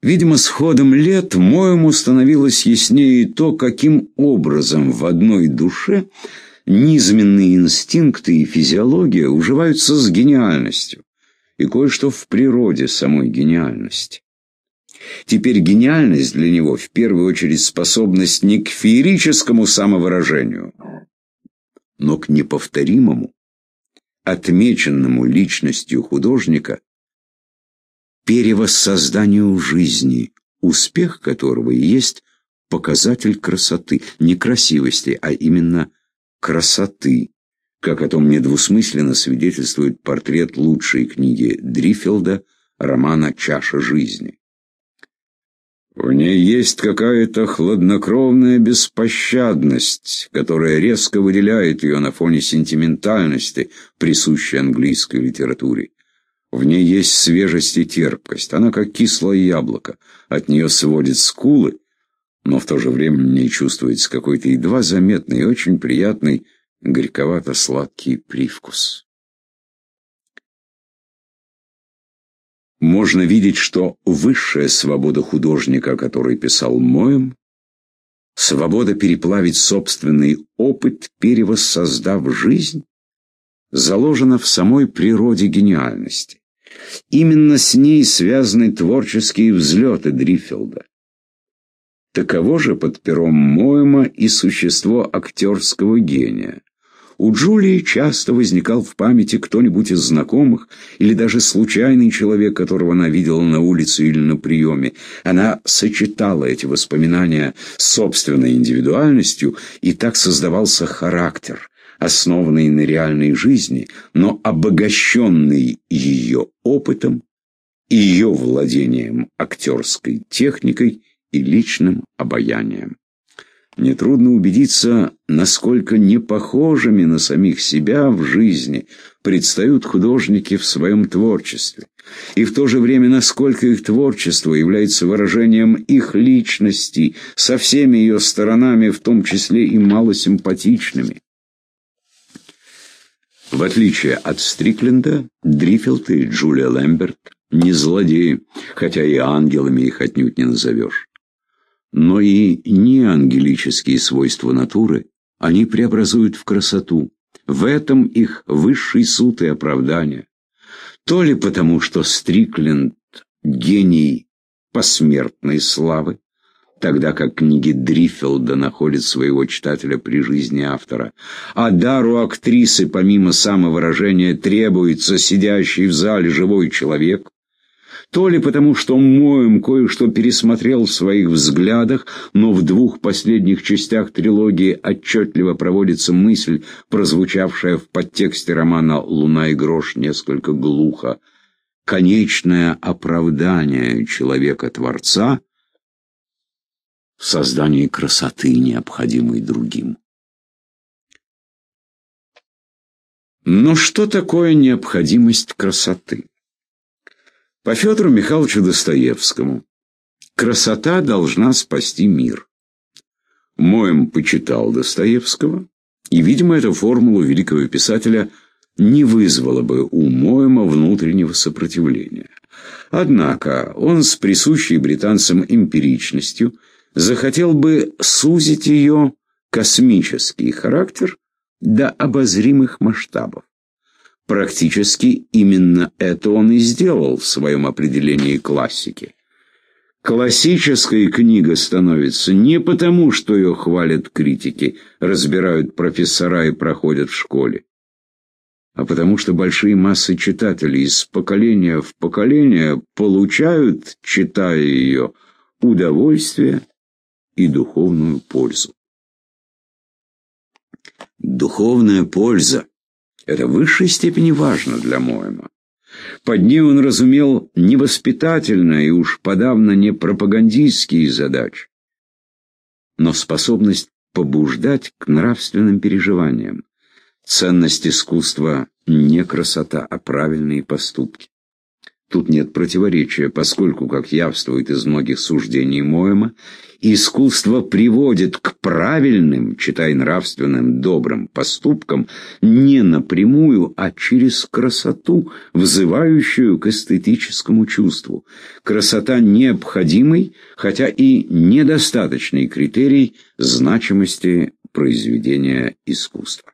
Видимо, с ходом лет моему становилось яснее то, каким образом в одной душе низменные инстинкты и физиология уживаются с гениальностью, и кое-что в природе самой гениальности. Теперь гениальность для него в первую очередь способность не к феерическому самовыражению, но к неповторимому, отмеченному личностью художника перевоссозданию жизни, успех которого и есть показатель красоты, не красивости, а именно красоты, как о том недвусмысленно свидетельствует портрет лучшей книги Дрифилда романа «Чаша жизни». В ней есть какая-то хладнокровная беспощадность, которая резко выделяет ее на фоне сентиментальности, присущей английской литературе. В ней есть свежесть и терпкость, она как кислое яблоко, от нее сводит скулы, но в то же время в чувствуется какой-то едва заметный и очень приятный горьковато-сладкий привкус. Можно видеть, что высшая свобода художника, который писал Моем, свобода переплавить собственный опыт, перевоссоздав жизнь, заложена в самой природе гениальности. Именно с ней связаны творческие взлеты Дриффилда. Таково же под пером Моэма и существо актерского гения. У Джулии часто возникал в памяти кто-нибудь из знакомых или даже случайный человек, которого она видела на улице или на приеме. Она сочетала эти воспоминания с собственной индивидуальностью, и так создавался характер, основанный на реальной жизни, но обогащенный ее опытом ее владением актерской техникой и личным обаянием. Нетрудно убедиться, насколько непохожими на самих себя в жизни предстают художники в своем творчестве, и в то же время насколько их творчество является выражением их личности со всеми ее сторонами, в том числе и малосимпатичными. В отличие от Стрикленда, Дрифилд и Джулия Лэмберт не злодеи, хотя и ангелами их отнюдь не назовешь. Но и неангелические свойства натуры они преобразуют в красоту. В этом их высший суд и оправдание. То ли потому, что Стрикленд – гений посмертной славы, тогда как книги Дриффилда находят своего читателя при жизни автора. А дару актрисы, помимо самовыражения, требуется сидящий в зале живой человек. То ли потому, что Моем кое-что пересмотрел в своих взглядах, но в двух последних частях трилогии отчетливо проводится мысль, прозвучавшая в подтексте романа «Луна и грош» несколько глухо. Конечное оправдание человека-творца в создании красоты, необходимой другим. Но что такое необходимость красоты? По Федору Михайловичу Достоевскому красота должна спасти мир. Моем почитал Достоевского, и, видимо, эта формула великого писателя не вызвала бы у Моема внутреннего сопротивления. Однако он с присущей британцам эмпиричностью – захотел бы сузить ее космический характер до обозримых масштабов. Практически именно это он и сделал в своем определении классики. Классическая книга становится не потому, что ее хвалят критики, разбирают профессора и проходят в школе, а потому что большие массы читателей из поколения в поколение получают, читая ее, удовольствие и духовную пользу. Духовная польза – это в высшей степени важно для Моэма. Под ней он разумел не воспитательные и уж подавно не пропагандистские задачи, но способность побуждать к нравственным переживаниям. Ценность искусства не красота, а правильные поступки. Тут нет противоречия, поскольку, как явствует из многих суждений Моэма, искусство приводит к правильным, читай нравственным, добрым поступкам не напрямую, а через красоту, вызывающую к эстетическому чувству. Красота необходимый, хотя и недостаточный критерий значимости произведения искусства.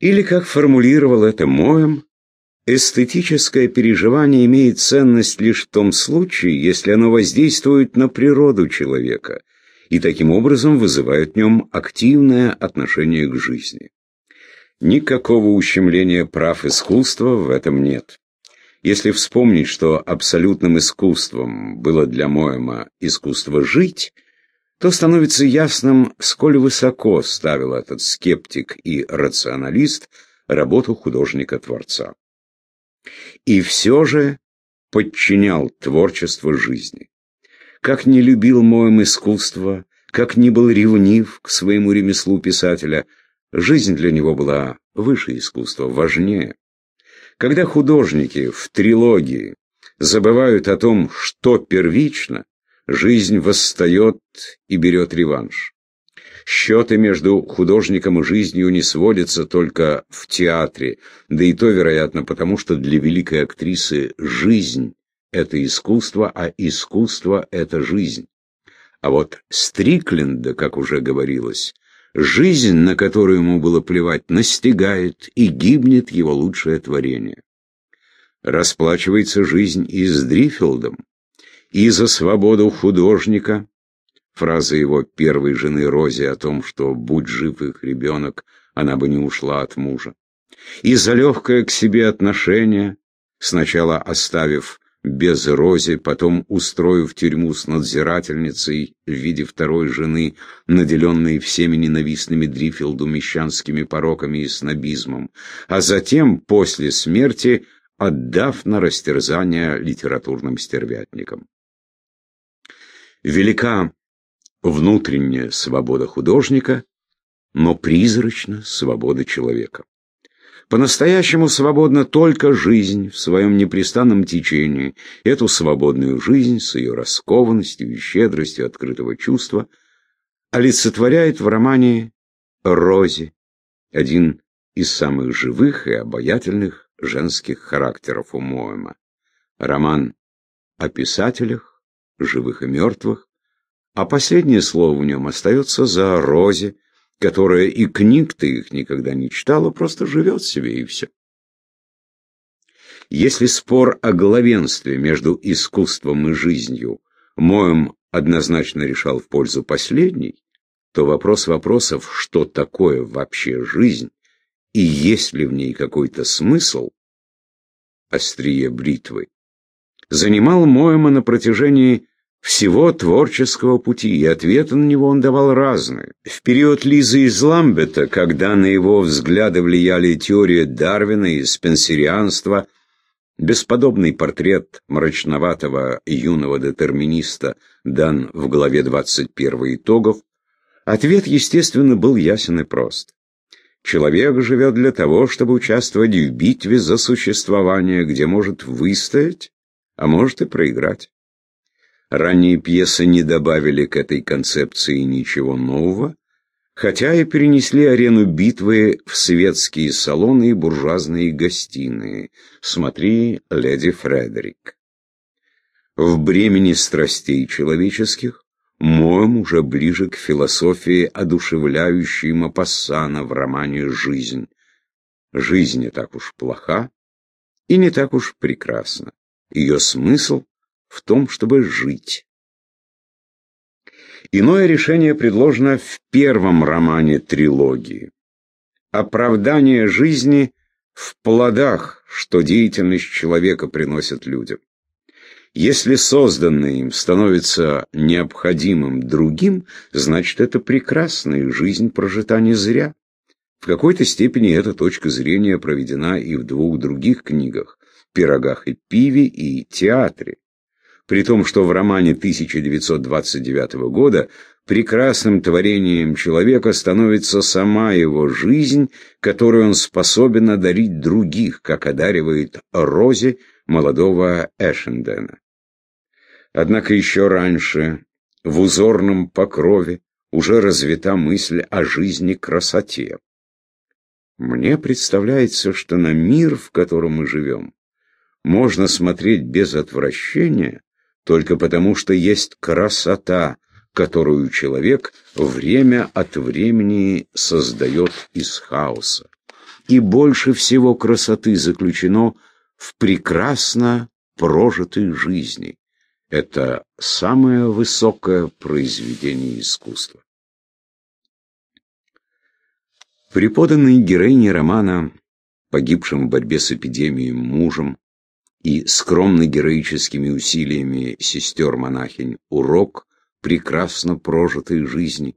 Или, как формулировал это Моэм, Эстетическое переживание имеет ценность лишь в том случае, если оно воздействует на природу человека и таким образом вызывает в нем активное отношение к жизни. Никакого ущемления прав искусства в этом нет. Если вспомнить, что абсолютным искусством было для Моэма искусство жить, то становится ясным, сколь высоко ставил этот скептик и рационалист работу художника-творца и все же подчинял творчество жизни. Как не любил моем искусство, как не был ревнив к своему ремеслу писателя, жизнь для него была выше искусства, важнее. Когда художники в трилогии забывают о том, что первично, жизнь восстает и берет реванш. Счеты между художником и жизнью не сводятся только в театре, да и то, вероятно, потому что для великой актрисы жизнь — это искусство, а искусство — это жизнь. А вот Стрикленда, как уже говорилось, жизнь, на которую ему было плевать, настигает и гибнет его лучшее творение. Расплачивается жизнь и с Дрифилдом, и за свободу художника, Фраза его первой жены Рози о том, что, будь жив их ребенок, она бы не ушла от мужа. И за легкое к себе отношение, сначала оставив без Рози, потом устроив тюрьму с надзирательницей в виде второй жены, наделенной всеми ненавистными Дрифилду мещанскими пороками и снобизмом, а затем, после смерти, отдав на растерзание литературным стервятникам. Велика внутренняя свобода художника, но призрачна свобода человека. По-настоящему свободна только жизнь в своем непрестанном течении. Эту свободную жизнь с ее раскованностью и щедростью открытого чувства олицетворяет в романе «Рози», один из самых живых и обаятельных женских характеров у Моэма. Роман о писателях, живых и мертвых, а последнее слово в нем остается за Розе, которая и книг-то их никогда не читала, просто живет себе и все. Если спор о главенстве между искусством и жизнью Моем однозначно решал в пользу последней, то вопрос вопросов, что такое вообще жизнь и есть ли в ней какой-то смысл, острие бритвы, занимал Моема на протяжении всего творческого пути, и ответы на него он давал разные. В период Лизы из Ламбета, когда на его взгляды влияли теория Дарвина и спенсерианство, бесподобный портрет мрачноватого юного детерминиста дан в главе 21 итогов, ответ, естественно, был ясен и прост. Человек живет для того, чтобы участвовать в битве за существование, где может выстоять, а может и проиграть. Ранние пьесы не добавили к этой концепции ничего нового, хотя и перенесли арену битвы в светские салоны и буржуазные гостиные. Смотри, леди Фредерик. В бремени страстей человеческих Моем уже ближе к философии, одушевляющей Мапассана в романе «Жизнь». Жизнь не так уж плоха и не так уж прекрасна. Ее смысл в том, чтобы жить. Иное решение предложено в первом романе трилогии. Оправдание жизни в плодах, что деятельность человека приносит людям. Если созданное им становится необходимым другим, значит это прекрасно, и жизнь прожита не зря. В какой-то степени эта точка зрения проведена и в двух других книгах «Пирогах и пиве» и «Театре» при том, что в романе 1929 года прекрасным творением человека становится сама его жизнь, которую он способен одарить других, как одаривает Розе молодого Эшендена. Однако еще раньше, в узорном покрове, уже развита мысль о жизни красоте. Мне представляется, что на мир, в котором мы живем, можно смотреть без отвращения только потому, что есть красота, которую человек время от времени создает из хаоса. И больше всего красоты заключено в прекрасно прожитой жизни. Это самое высокое произведение искусства. Преподанный героине романа, погибшим в борьбе с эпидемией мужем и скромно героическими усилиями сестер-монахинь, урок прекрасно прожитой жизни,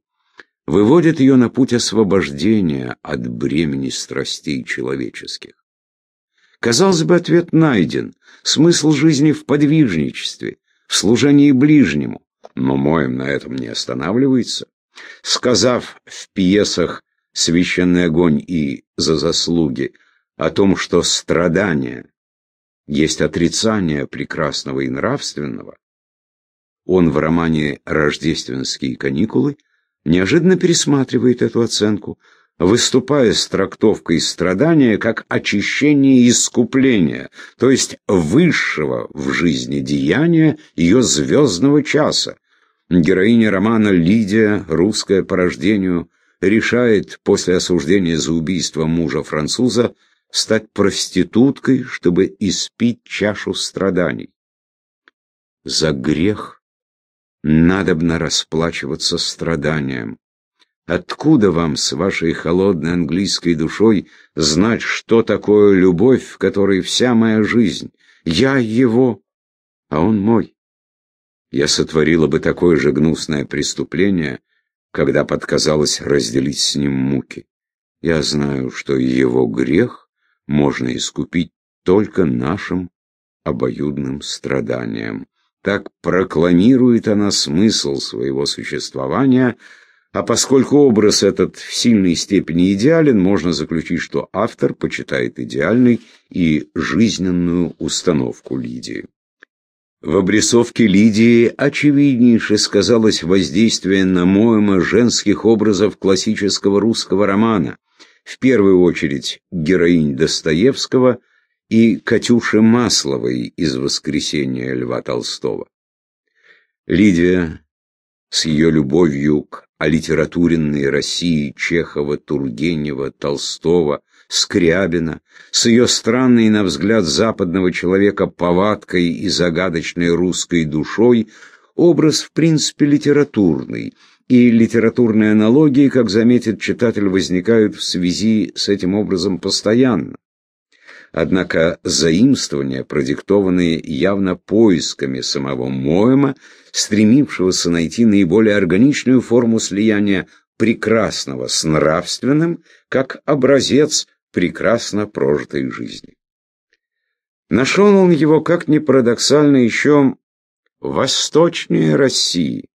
выводит ее на путь освобождения от бремени страстей человеческих. Казалось бы, ответ найден, смысл жизни в подвижничестве, в служении ближнему, но Моем на этом не останавливается. Сказав в пьесах священный огонь и за заслуги, о том, что страдания есть отрицание прекрасного и нравственного, он в романе «Рождественские каникулы» неожиданно пересматривает эту оценку, выступая с трактовкой страдания как очищение и искупление, то есть высшего в жизни деяния ее звездного часа. Героиня романа Лидия, русская по рождению, решает после осуждения за убийство мужа-француза стать проституткой, чтобы испить чашу страданий. За грех надобно расплачиваться страданием. Откуда вам с вашей холодной английской душой знать, что такое любовь, в которой вся моя жизнь? Я его, а он мой. Я сотворила бы такое же гнусное преступление, когда подказалось разделить с ним муки. Я знаю, что его грех можно искупить только нашим обоюдным страданием. Так прокламирует она смысл своего существования, а поскольку образ этот в сильной степени идеален, можно заключить, что автор почитает идеальной и жизненную установку Лидии. В обрисовке Лидии очевиднейше сказалось воздействие на Моэма женских образов классического русского романа, в первую очередь героинь Достоевского и Катюши Масловой из «Воскресения Льва Толстого». Лидия с ее любовью к олитературенной России Чехова, Тургенева, Толстого, Скрябина, с ее странной, на взгляд западного человека, повадкой и загадочной русской душой, образ, в принципе, литературный, и литературные аналогии, как заметит читатель, возникают в связи с этим образом постоянно. Однако заимствования, продиктованные явно поисками самого Моэма, стремившегося найти наиболее органичную форму слияния прекрасного с нравственным, как образец прекрасно прожитой жизни. Нашел он его, как ни парадоксально, еще восточнее России,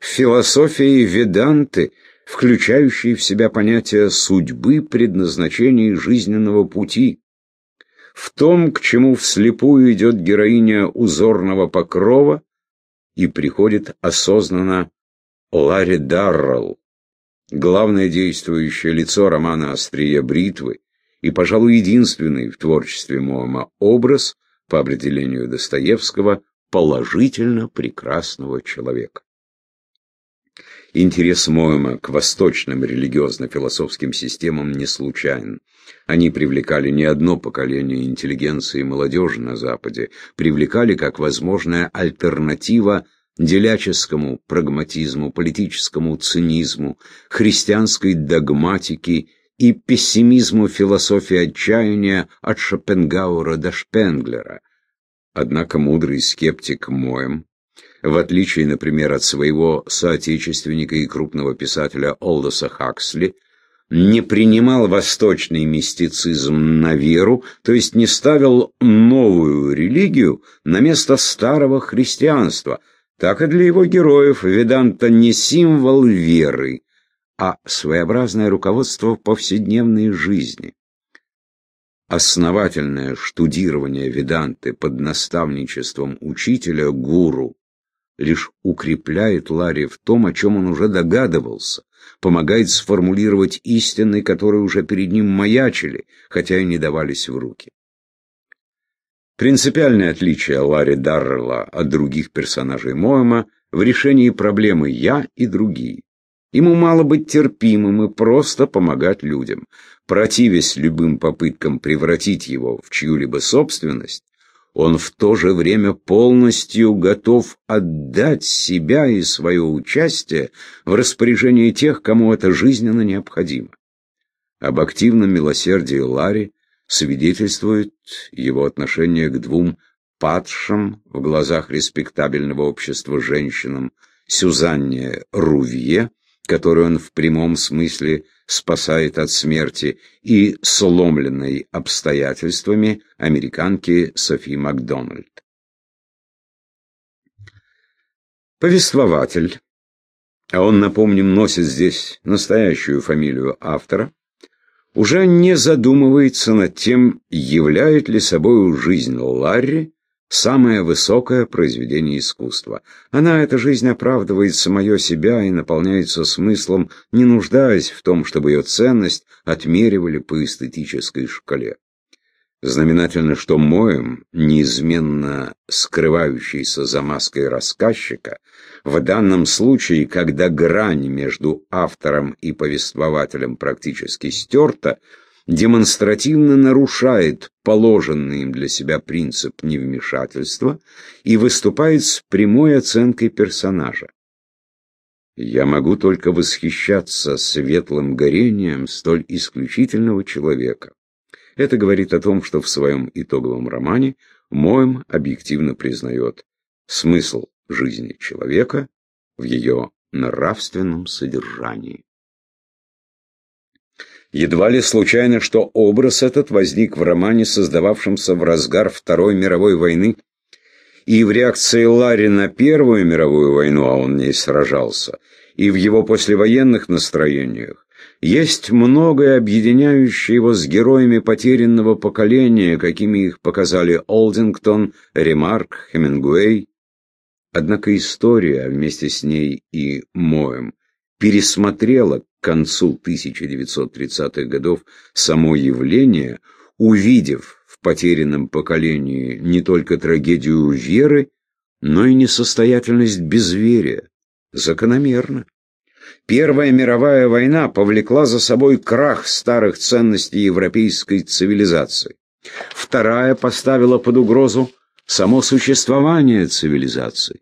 в философии Веданты, включающей в себя понятие судьбы, предназначения жизненного пути, в том, к чему вслепую идет героиня узорного покрова и приходит осознанно Ларри Даррелл, главное действующее лицо романа «Острие бритвы», и, пожалуй, единственный в творчестве Моэма образ, по определению Достоевского, положительно прекрасного человека. Интерес Моэма к восточным религиозно-философским системам не случайен. Они привлекали не одно поколение интеллигенции и молодежи на Западе, привлекали как возможная альтернатива деляческому прагматизму, политическому цинизму, христианской догматике и пессимизму философии отчаяния от Шопенгауэра до Шпенглера. Однако мудрый скептик Моем, в отличие, например, от своего соотечественника и крупного писателя Олдоса Хаксли, не принимал восточный мистицизм на веру, то есть не ставил новую религию на место старого христианства. Так и для его героев Веданта не символ веры, а своеобразное руководство повседневной жизни. основательное штудирование Веданты под наставничеством учителя, гуру, лишь укрепляет Ларри в том, о чем он уже догадывался, помогает сформулировать истины, которые уже перед ним маячили, хотя и не давались в руки. Принципиальное отличие Ларри Даррелла от других персонажей Моэма в решении проблемы «я» и другие. Ему мало быть терпимым и просто помогать людям. Противясь любым попыткам превратить его в чью-либо собственность, он в то же время полностью готов отдать себя и свое участие в распоряжении тех, кому это жизненно необходимо. Об активном милосердии Ларри свидетельствует его отношение к двум падшим в глазах респектабельного общества женщинам Сюзанне Рувье, которую он в прямом смысле спасает от смерти, и сломленной обстоятельствами американки Софи Макдональд. Повествователь, а он, напомним, носит здесь настоящую фамилию автора, уже не задумывается над тем, являет ли собою жизнь Ларри самое высокое произведение искусства. Она, эта жизнь, оправдывает самое себя и наполняется смыслом, не нуждаясь в том, чтобы ее ценность отмеривали по эстетической шкале. Знаменательно, что Моем, неизменно скрывающийся за маской рассказчика, в данном случае, когда грань между автором и повествователем практически стерта, демонстративно нарушает положенный им для себя принцип невмешательства и выступает с прямой оценкой персонажа. Я могу только восхищаться светлым горением столь исключительного человека. Это говорит о том, что в своем итоговом романе Моем объективно признает смысл жизни человека в ее нравственном содержании. Едва ли случайно, что образ этот возник в романе, создававшемся в разгар Второй мировой войны, и в реакции Ларри на Первую мировую войну, а он в ней сражался, и в его послевоенных настроениях, есть многое, объединяющее его с героями потерянного поколения, какими их показали Олдингтон, Ремарк, Хемингуэй. Однако история, вместе с ней и Моем, пересмотрела к концу 1930-х годов само явление, увидев в потерянном поколении не только трагедию веры, но и несостоятельность безверия. Закономерно. Первая мировая война повлекла за собой крах старых ценностей европейской цивилизации. Вторая поставила под угрозу само существование цивилизации.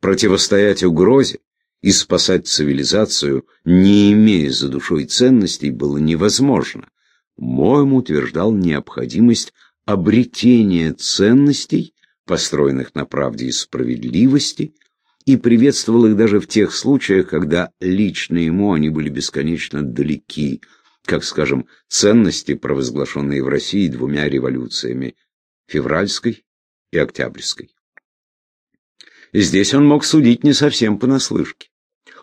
Противостоять угрозе и спасать цивилизацию, не имея за душой ценностей, было невозможно. Моем утверждал необходимость обретения ценностей, построенных на правде и справедливости, и приветствовал их даже в тех случаях, когда лично ему они были бесконечно далеки, как, скажем, ценности, провозглашенные в России двумя революциями – февральской и октябрьской. Здесь он мог судить не совсем понаслышке.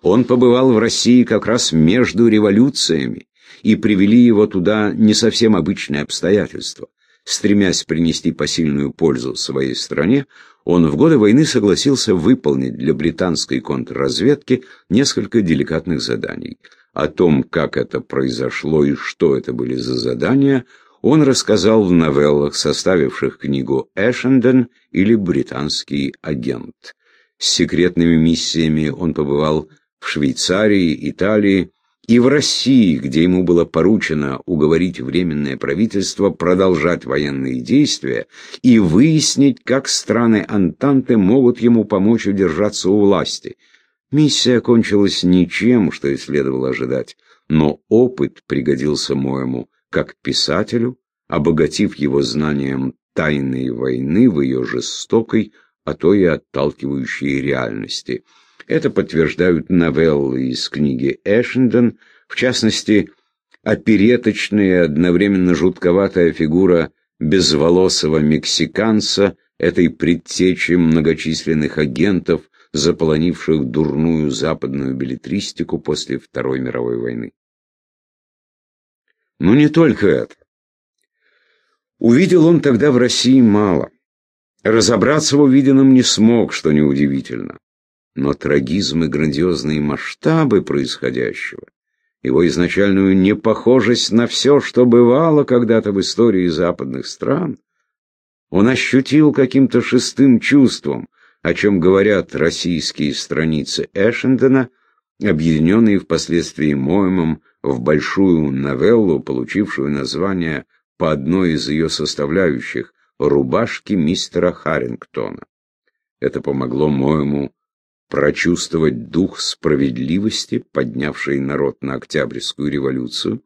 Он побывал в России как раз между революциями, и привели его туда не совсем обычные обстоятельства. Стремясь принести посильную пользу своей стране, он в годы войны согласился выполнить для британской контрразведки несколько деликатных заданий. О том, как это произошло и что это были за задания, он рассказал в новеллах, составивших книгу «Эшенден» или «Британский агент». С секретными миссиями он побывал в Швейцарии, Италии, и в России, где ему было поручено уговорить Временное правительство продолжать военные действия и выяснить, как страны Антанты могут ему помочь удержаться у власти. Миссия окончилась ничем, что и следовало ожидать, но опыт пригодился моему как писателю, обогатив его знанием тайной войны в ее жестокой, а то и отталкивающей реальности – это подтверждают новеллы из книги Эшенден, в частности, опереточная одновременно жутковатая фигура безволосого мексиканца, этой предтечи многочисленных агентов, заполонивших дурную западную билетристику после Второй мировой войны. Но не только это. Увидел он тогда в России мало. Разобраться в увиденном не смог, что неудивительно. Но трагизм и грандиозные масштабы происходящего, его изначальную непохожесть на все, что бывало когда-то в истории западных стран, он ощутил каким-то шестым чувством, о чем говорят российские страницы Эшендена, объединенные впоследствии Моемом в большую новеллу, получившую название по одной из ее составляющих «Рубашки мистера Харрингтона». Это помогло Моему прочувствовать дух справедливости, поднявший народ на Октябрьскую революцию,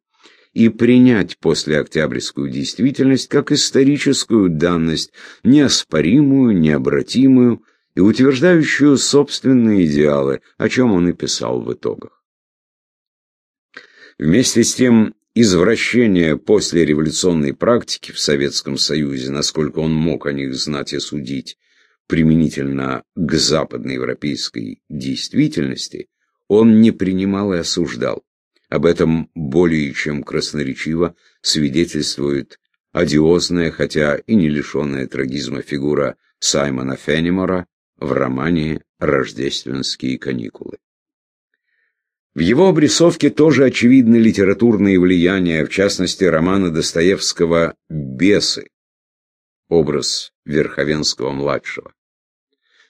и принять после Октябрьскую действительность как историческую данность, неоспоримую, необратимую и утверждающую собственные идеалы, о чем он и писал в итогах. Вместе с тем, извращение после революционной практики в Советском Союзе, насколько он мог о них знать и судить, применительно к западноевропейской действительности, он не принимал и осуждал. Об этом более чем красноречиво свидетельствует одиозная, хотя и не лишенная трагизма фигура Саймона Феннимора в романе «Рождественские каникулы». В его обрисовке тоже очевидны литературные влияния, в частности, романа Достоевского «Бесы», образ Верховенского-младшего.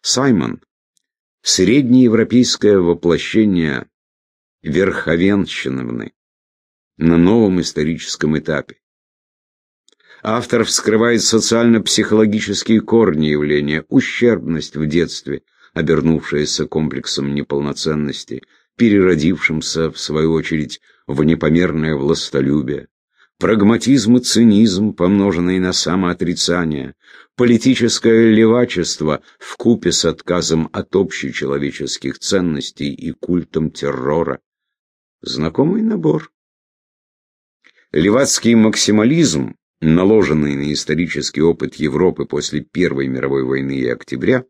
Саймон – среднеевропейское воплощение Верховенщиновны на новом историческом этапе. Автор вскрывает социально-психологические корни явления, ущербность в детстве, обернувшаяся комплексом неполноценности, переродившимся, в свою очередь, в непомерное властолюбие, прагматизм и цинизм, помноженные на самоотрицание, политическое левачество вкупе с отказом от общечеловеческих ценностей и культом террора. Знакомый набор. Левацкий максимализм наложенный на исторический опыт Европы после Первой мировой войны и октября,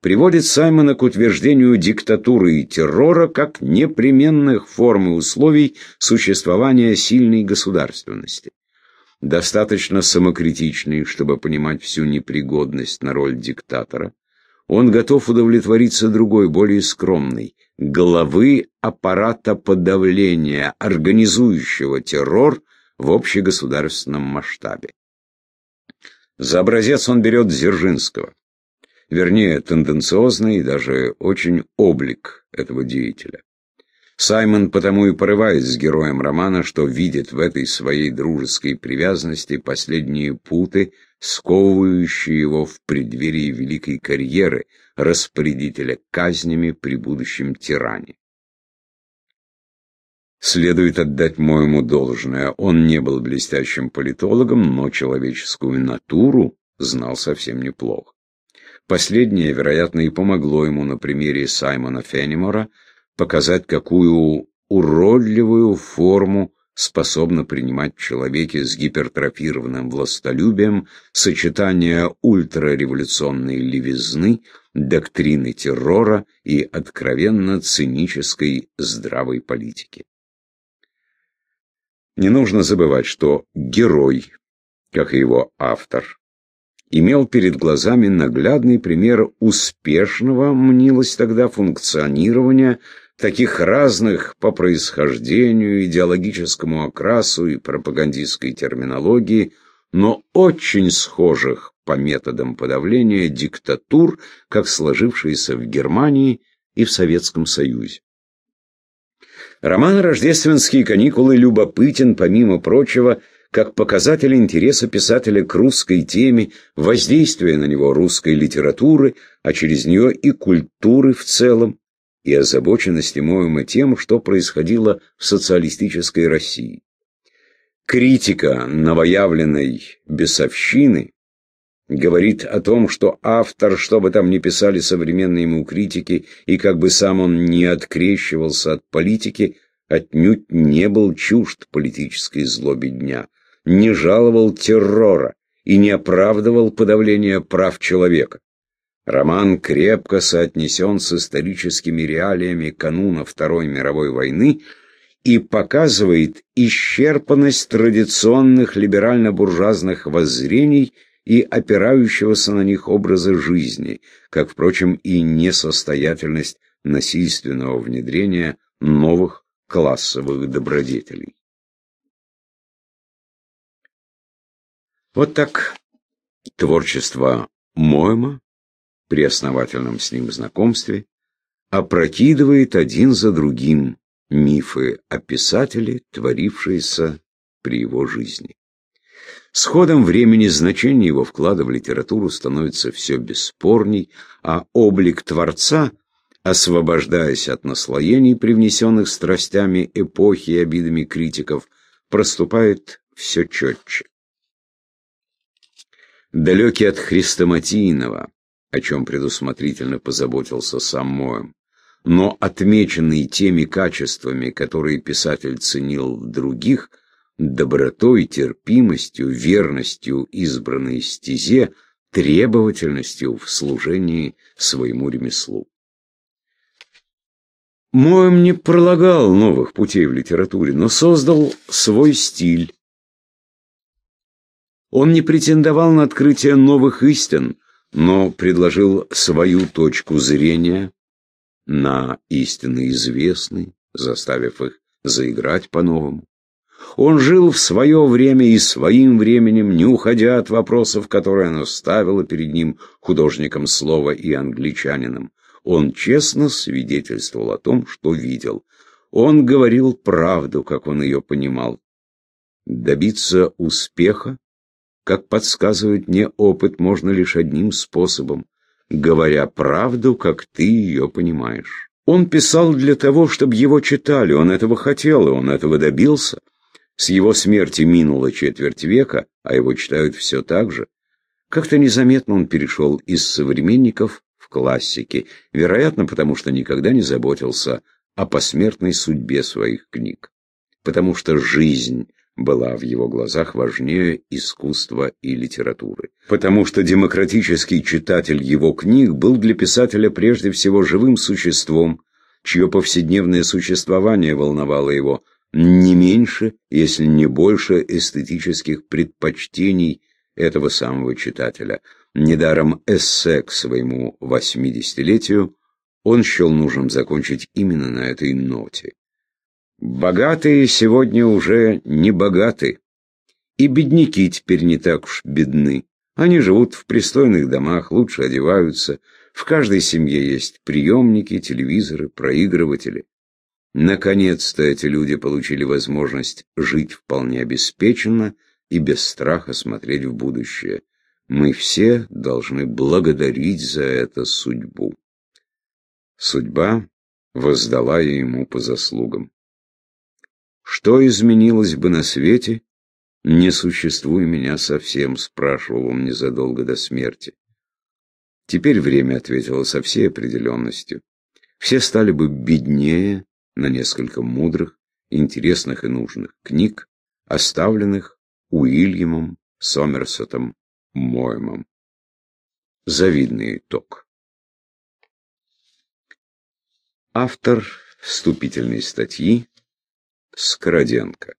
приводит Саймона к утверждению диктатуры и террора как непременных форм и условий существования сильной государственности. Достаточно самокритичный, чтобы понимать всю непригодность на роль диктатора, он готов удовлетвориться другой, более скромной, главы аппарата подавления, организующего террор в общегосударственном масштабе. За образец он берет Дзержинского, вернее, тенденциозный и даже очень облик этого деятеля. Саймон потому и порывает с героем романа, что видит в этой своей дружеской привязанности последние путы, сковывающие его в преддверии великой карьеры распорядителя казнями при будущем тиране. Следует отдать моему должное. Он не был блестящим политологом, но человеческую натуру знал совсем неплохо. Последнее, вероятно, и помогло ему на примере Саймона Феннимора показать, какую уродливую форму способно принимать человеке с гипертрофированным властолюбием сочетание ультрареволюционной левизны, доктрины террора и откровенно цинической здравой политики. Не нужно забывать, что герой, как и его автор, имел перед глазами наглядный пример успешного, мнилось тогда, функционирования таких разных по происхождению, идеологическому окрасу и пропагандистской терминологии, но очень схожих по методам подавления диктатур, как сложившиеся в Германии и в Советском Союзе. Роман «Рождественские каникулы» любопытен, помимо прочего, как показатель интереса писателя к русской теме, воздействия на него русской литературы, а через нее и культуры в целом, и озабоченности Моэма тем, что происходило в социалистической России. Критика новоявленной бесовщины говорит о том, что автор, что бы там ни писали современные ему критики, и как бы сам он не открещивался от политики, отнюдь не был чужд политической злобе дня, не жаловал террора и не оправдывал подавления прав человека. Роман крепко соотнесен с историческими реалиями кануна Второй мировой войны и показывает исчерпанность традиционных либерально-буржуазных воззрений и опирающегося на них образа жизни, как, впрочем, и несостоятельность насильственного внедрения новых классовых добродетелей. Вот так творчество Моэма при основательном с ним знакомстве опрокидывает один за другим мифы о писателе, творившиеся при его жизни. С ходом времени значение его вклада в литературу становится все бесспорней, а облик Творца, освобождаясь от наслоений, привнесенных страстями эпохи и обидами критиков, проступает все четче. Далекий от хрестоматийного, о чем предусмотрительно позаботился сам Моем, но отмеченный теми качествами, которые писатель ценил в других, добротой, терпимостью, верностью избранной стезе, требовательностью в служении своему ремеслу. Моем не пролагал новых путей в литературе, но создал свой стиль. Он не претендовал на открытие новых истин, но предложил свою точку зрения, на истины известны, заставив их заиграть по-новому. Он жил в свое время и своим временем, не уходя от вопросов, которые оно ставило перед ним художником слова и англичанином. Он честно свидетельствовал о том, что видел. Он говорил правду, как он ее понимал. Добиться успеха, как подсказывает мне опыт, можно лишь одним способом говоря правду, как ты ее понимаешь. Он писал для того, чтобы его читали, он этого хотел, и он этого добился. С его смерти минуло четверть века, а его читают все так же. Как-то незаметно он перешел из современников в классики, вероятно, потому что никогда не заботился о посмертной судьбе своих книг. Потому что жизнь была в его глазах важнее искусства и литературы. Потому что демократический читатель его книг был для писателя прежде всего живым существом, чье повседневное существование волновало его не меньше, если не больше эстетических предпочтений этого самого читателя. Недаром эссе к своему восьмидесятилетию он счел нужным закончить именно на этой ноте. Богатые сегодня уже не богаты. И бедняки теперь не так уж бедны. Они живут в пристойных домах, лучше одеваются. В каждой семье есть приемники, телевизоры, проигрыватели. Наконец-то эти люди получили возможность жить вполне обеспеченно и без страха смотреть в будущее. Мы все должны благодарить за это судьбу. Судьба воздала ему по заслугам. Что изменилось бы на свете, не существуя меня совсем, спрашивал он незадолго до смерти. Теперь время ответило со всей определенностью. Все стали бы беднее на несколько мудрых, интересных и нужных книг, оставленных Уильямом Сомерсетом Моемом. Завидный итог. Автор вступительной статьи Скороденко